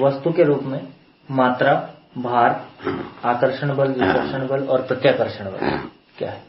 वस्तु के रूप में मात्रा भार आकर्षण बल विकर्षण बल और प्रत्याकर्षण बल। क्या है?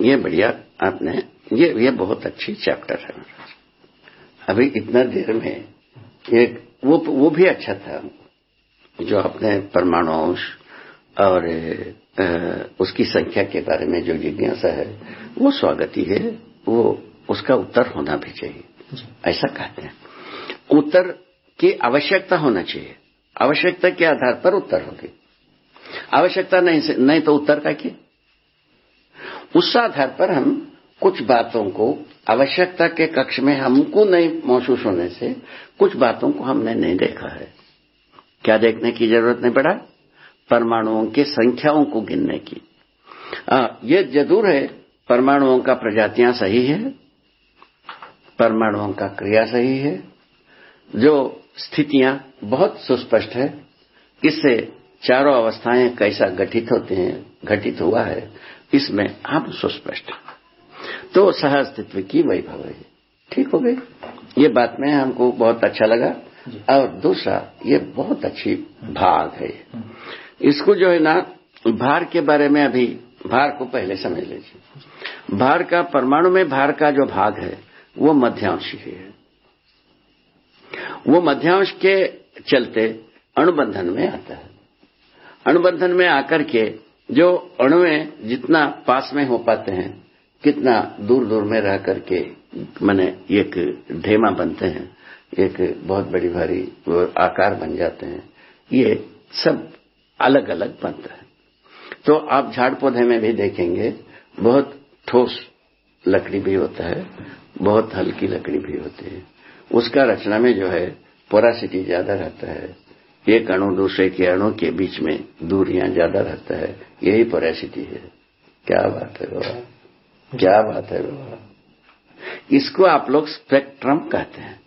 ये बढ़िया आपने ये ये बहुत अच्छी चैप्टर है अभी इतना देर में एक वो वो भी अच्छा था जो अपने परमाणु अंश और उसकी संख्या के बारे में जो जिज्ञासा है वो स्वागती है वो उसका उत्तर होना भी चाहिए। ऐसा कहते हैं। उत्तर की आवश्यकता होना चाहिए। आवश्यकता के आधार पर उत्तर होगी। आवश्यकता नहीं नहीं तो उत्तर का क्या? उस आधार पर हम कुछ बातों को आवश्यकता के कक्ष में हमको नहीं महसूस होने से कुछ बातों को हमने नहीं देखा है। क्या देखने की ज़रूरत नहीं पड़ा? परमाणुओं की संख्याओं को गिनने की। आ, ये ज़रूर है परमाणुओं का प्रजातियाँ सही है परमाणुओं का क्रिया सही है जो स्थितियाँ बहुत सुस्पष्ट है इससे चारों अवस्थाएँ कैसा गठित होते हैं घटित हुआ है इसमें हम सुस्पष्ट तो सह अस्तित्व की वैभव है। ठीक हो गई? ये बात में हमको बहुत अच्छा लगा। और दूसरा ये बहुत अच्छी भाग है। इसको जो है ना भार के बारे में अभी भार को पहले समझ लीजिए। भार का परमाणु में भार का जो भाग है वो मध्यांशी है। वो मध्यांश के चलते अणुबंधन में आता है। अणुबंधन में आकर के जो अणुएँ जितना पास में हो पाते हैं, कितना दूर दूर में रह करके मैंने एक ढेमा बनते हैं, एक बहुत बड़ी भारी आकार बन जाते हैं, ये सब अलग अलग बनता है। तो आप झाड़ पौधे में भी देखेंगे, बहुत ठोस लकड़ी भी होता है, बहुत हल्की लकड़ी भी होती है। उसका रचना में जो है पोरासिटी ज़्यादा रहता है। एक अणु दूसरे के अणु के बीच में दूरियाँ ज़्यादा रहता है। यही पोरासिटी है। क्या बात है बाबा। क्या बात है बाबा। इसको आप लोग स्पेक्ट्रम कहते हैं।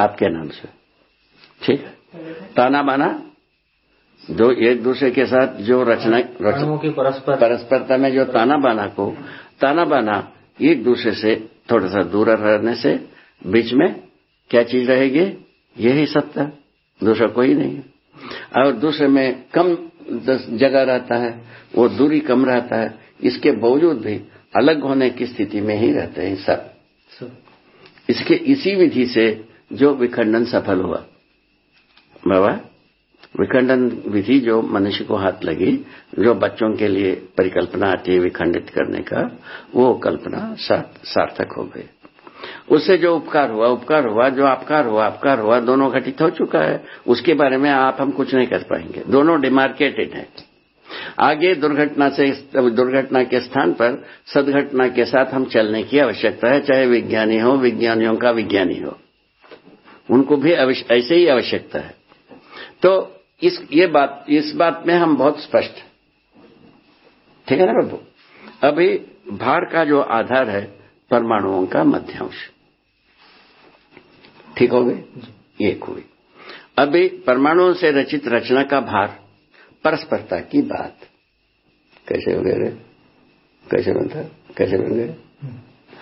आपके नाम से। ठीक है? ताना बाना? जो एक दूसरे के साथ जो रचना की परस्पर परस्परता में जो ताना बाना को ताना बाना एक दूसरे से थोड़ा सा दूर रहने से बीच में क्या चीज़ रहेगी? यही सत्ता। दूसरा कोई नहीं है। और दूसरे में कम जगह रहता है वो दूरी कम रहता है इसके बावजूद भी अलग होने की स्थिति में ही रहते हैं सब। इसके इसी विधि से जो विखंडन सफल हुआ। बाबा विखंडन विधि जो मनुष्य को हाथ लगी जो बच्चों के लिए परिकल्पना आती है विखंडित करने का वो कल्पना सार्थक हो गई। उससे जो उपकार हुआ उपकार हुआ, जो आपकार हुआ आपकार हुआ, दोनों घटित हो चुका है। उसके बारे में आप, हम कुछ नहीं कर पाएँगे। दोनों डिमार्केटेड है। आगे दुर्घटना से, दुर्घटना के स्थान पर सदघटना के साथ हम चलने की आवश्यकता है, चाहे विज्ञानी हो, विज्ञानियों का विज्ञानी हो। उनको भी ऐसे ही आवश्यकता है। तो इस, ये बात, इस बात में हम बहुत स्पष्ट ठीक है ना प्रभु अभी भार का जो आधार है, परमाणुओं का मध्यांश। ठीक हो गई एक हुई। अभी परमाणुओं से रचित रचना का भार परस्परता की बात। कैसे हो गए कैसे बनता? कैसे बन गए?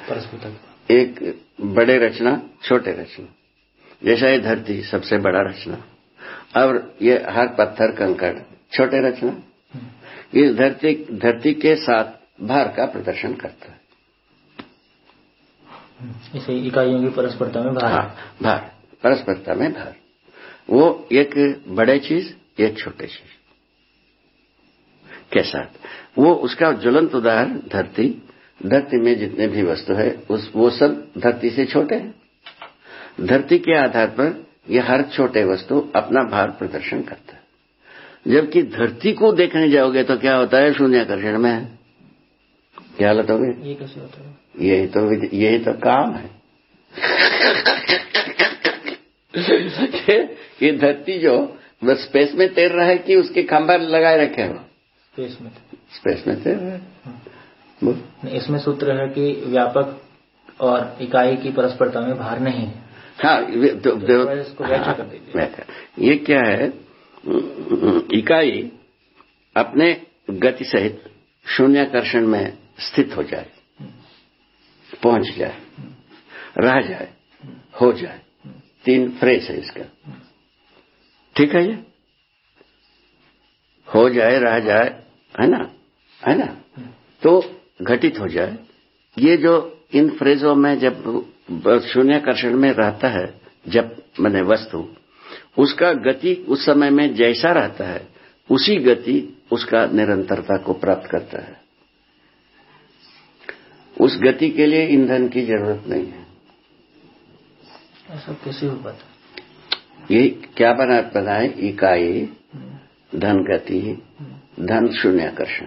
परस्परता एक बड़े रचना छोटे रचना। जैसा ये धरती सबसे बड़ा रचना। और ये हर पत्थर कंकड़ छोटे रचना। इस धरती धरती के साथ भार का प्रदर्शन करता है। इसे इकाइयों की परस्परता में भार। हाँ भार। परस्परता में भार। वो एक बड़े चीज़, एक छोटे चीज़ के साथ। वो उसका ज्वलंत उदाहरण, धरती। धरती में जितने भी वस्तु है, उस, वो सब धरती से छोटे हैं। धरती के आधार पर यह हर छोटे वस्तु अपना भार प्रदर्शन करता है। जबकि धरती को देखने जाओगे तो क्या होता है? शून्याकर्षण में क्या हालत होगी ये कैसे होता है? यही तो यही तो काम है। ये धरती जो बस स्पेस में तैर रहा है कि उसके खंभा लगाए रखे हो स्पेस में। स्पेस में तैर रहा है? इसमें सूत्र है कि व्यापक और इकाई की परस्परता में भार नहीं है। हाँ तो, तो कर दीजिए। ये क्या है? इकाई अपने गति सहित शून्याकर्षण में स्थित हो जाए, पहुँच जाए, रह जाए, हो जाए। तीन फ्रेज है इसका। ठीक है ये? हो जाए, रह जाए, है ना? है ना? तो घटित हो जाए। ये जो इन फ्रेजों में जब शून्यकर्षण में रहता है, जब मैंने वस्तु, उसका गति उस समय में जैसा रहता है, उसी गति उसका निरंतरता को प्राप्त करता है। उस गति के लिए ईंधन की ज़रूरत नहीं है। ऐसा कैसे हो पाता? ये क्या बना बनाए इकाई धन गति धन शून्यकर्षण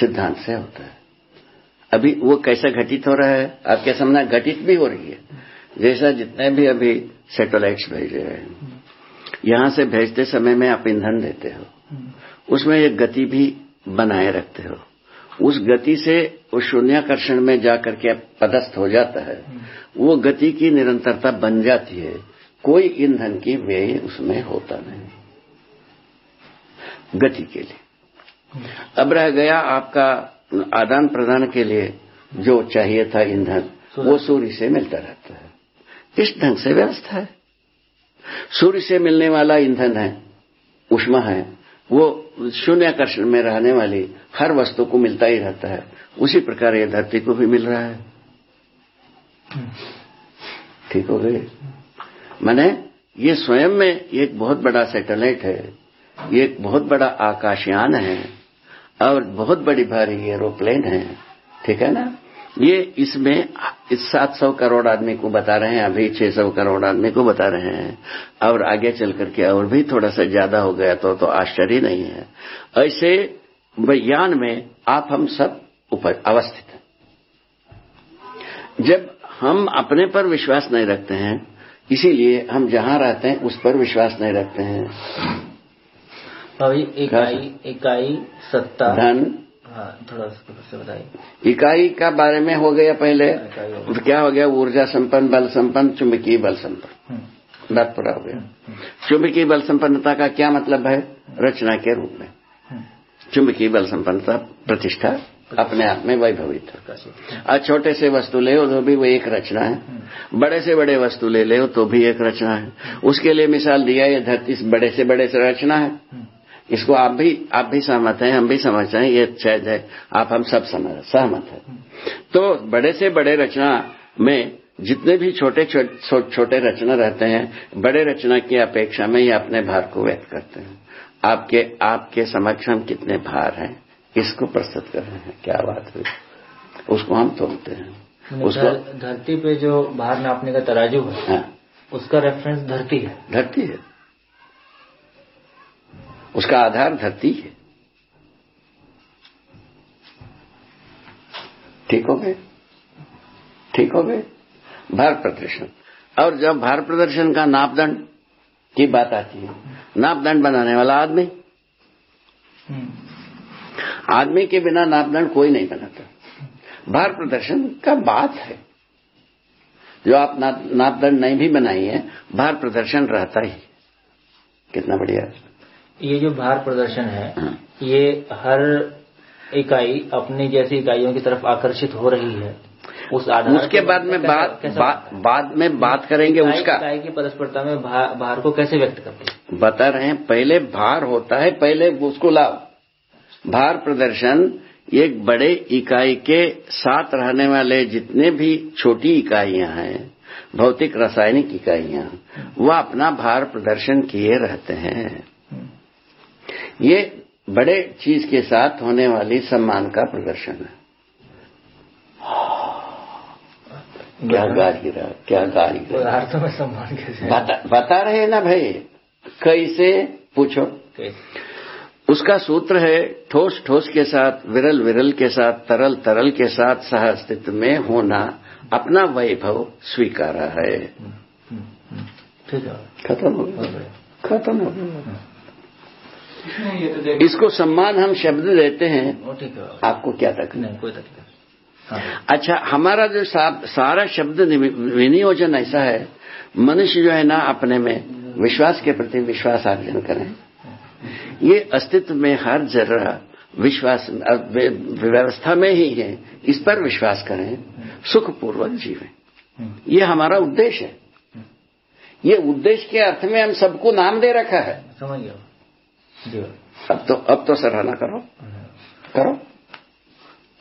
सिद्धांत से होता है। अभी वो कैसे घटित हो रहा है? आपके सामने घटित भी हो रही है। जैसा जितने भी अभी सैटेलाइट्स भेजे हैं। यहाँ से भेजते समय में आप ईंधन देते हो। उसमें एक गति भी बनाए रखते हो। उस गति से उस शून्याकर्षण में जाकर के पदस्थ हो जाता है। वो गति की निरंतरता बन जाती है। कोई ईंधन की व्यय उसमें होता नहीं। गति के लिए। अब रह गया आपका आदान प्रदान के लिए जो चाहिए था ईंधन, वो सूर्य से मिलता रहता है। इस ढंग से व्यवस्था है। सूर्य से मिलने वाला ईंधन है, उष्मा है वो शून्याकर्षण में रहने वाली हर वस्तु को मिलता ही रहता है। उसी प्रकार ये धरती को भी मिल रहा है। ठीक हो गए मैंने ये स्वयं में एक बहुत बड़ा सैटेलाइट है, ये एक बहुत बड़ा आकाशयान है, और बहुत बड़ी भारी एरोप्लेन है। ठीक है ना? ये इसमें इस सात सौ करोड़ आदमी को बता रहे हैं अभी छह सौ करोड़ आदमी को बता रहे हैं। और आगे चल करके और भी थोड़ा सा ज़्यादा हो गया तो तो आश्चर्य नहीं है। ऐसे विज्ञान में आप हम सब ऊपर अवस्थित हैं। जब हम अपने पर विश्वास नहीं रखते हैं इसीलिए हम जहाँ रहते हैं उस पर विश्वास नहीं रखते हैं। अभी इकाई इकाई सत्ता। धन हाँ थोड़ा से बताइए। इकाई का बारे में हो गया पहले हो क्या हो गया? ऊर्जा संपन्न बल संपन्न चुंबकीय बल संपन्न। बात पूरा हो गया। चुंबकीय बल संपन्नता का क्या मतलब है? रचना के रूप में। चुंबकीय बल संपन्नता प्रतिष्ठा अपने आप में वैभवित है आज छोटे से वस्तु ले तो भी वो एक रचना है। बड़े से बड़े वस्तु ले ले तो भी एक रचना है। उसके लिए मिसाल दिया ये धरती बड़े से बड़े से रचना है। इसको आप भी आप भी सहमत हैं हम भी समझते हैं ये शायद है आप हम सब समझ सहमत है। तो बड़े से बड़े रचना में जितने भी छोटे छोटे छोटे रचना रहते हैं बड़े रचना की अपेक्षा में ये अपने भार को व्यक्त करते हैं। आपके आपके समक्ष हम कितने भार हैं इसको प्रस्तुत कर रहे हैं क्या बात हुई। उसको हम तोड़ते हैं। उसको धरती पे जो भार नापने का तराजू है हाँ, उसका रेफरेंस धरती है। धरती है। उसका आधार धरती है। ठीक हो गए? ठीक हो गए? भार प्रदर्शन। और जब भार प्रदर्शन का नापदंड की बात आती है नापदंड बनाने वाला आदमी। आदमी के बिना नापदंड कोई नहीं बनाता। भार प्रदर्शन का बात है। जो आप नापदंड नहीं भी बनाई है भार प्रदर्शन रहता ही। कितना बढ़िया। ये जो भार प्रदर्शन है ये हर इकाई अपनी जैसी इकाइयों की तरफ़ आकर्षित हो रही है। उस आधार उसके बाद में बात बाद में बात करेंगे उसका। इकाई की परस्परता में भार, भार को कैसे व्यक्त करते हैं? बता रहे हैं पहले भार होता है पहले उसको लाभ भार प्रदर्शन एक बड़े इकाई के साथ रहने वाले जितने भी छोटी इकाइयाँ हैं भौतिक रासायनिक इकाइयाँ वह अपना भार प्रदर्शन किए रहते हैं। ये बड़े चीज़ के साथ होने वाली सम्मान का प्रदर्शन है। क्या गा गिरा क्या गा में सम्मान कैसे? बता, बता रहे ना भाई कैसे? पूछो। उसका सूत्र है ठोस ठोस के साथ विरल विरल के साथ तरल तरल के साथ सह अस्तित्व में होना अपना वैभव स्वीकारा है। ठीक है। खत्म हो गया। खत्म हो गया। इसको सम्मान हम शब्द देते हैं। आपको क्या तकलीफ़ नहीं कोई नहीं। हाँ। अच्छा हमारा जो सारा शब्द विनियोजन ऐसा है मनुष्य जो है ना अपने में विश्वास के प्रति विश्वास अर्जन करें। ये अस्तित्व में हर जरा विश्वास व्यवस्था में ही है। इस पर विश्वास करें। सुखपूर्वक जीवें। ये हमारा उद्देश्य है। ये उद्देश्य के अर्थ में हम सबको नाम दे रखा है। समझ गया। अब तो अब तो सराहना करो। करो।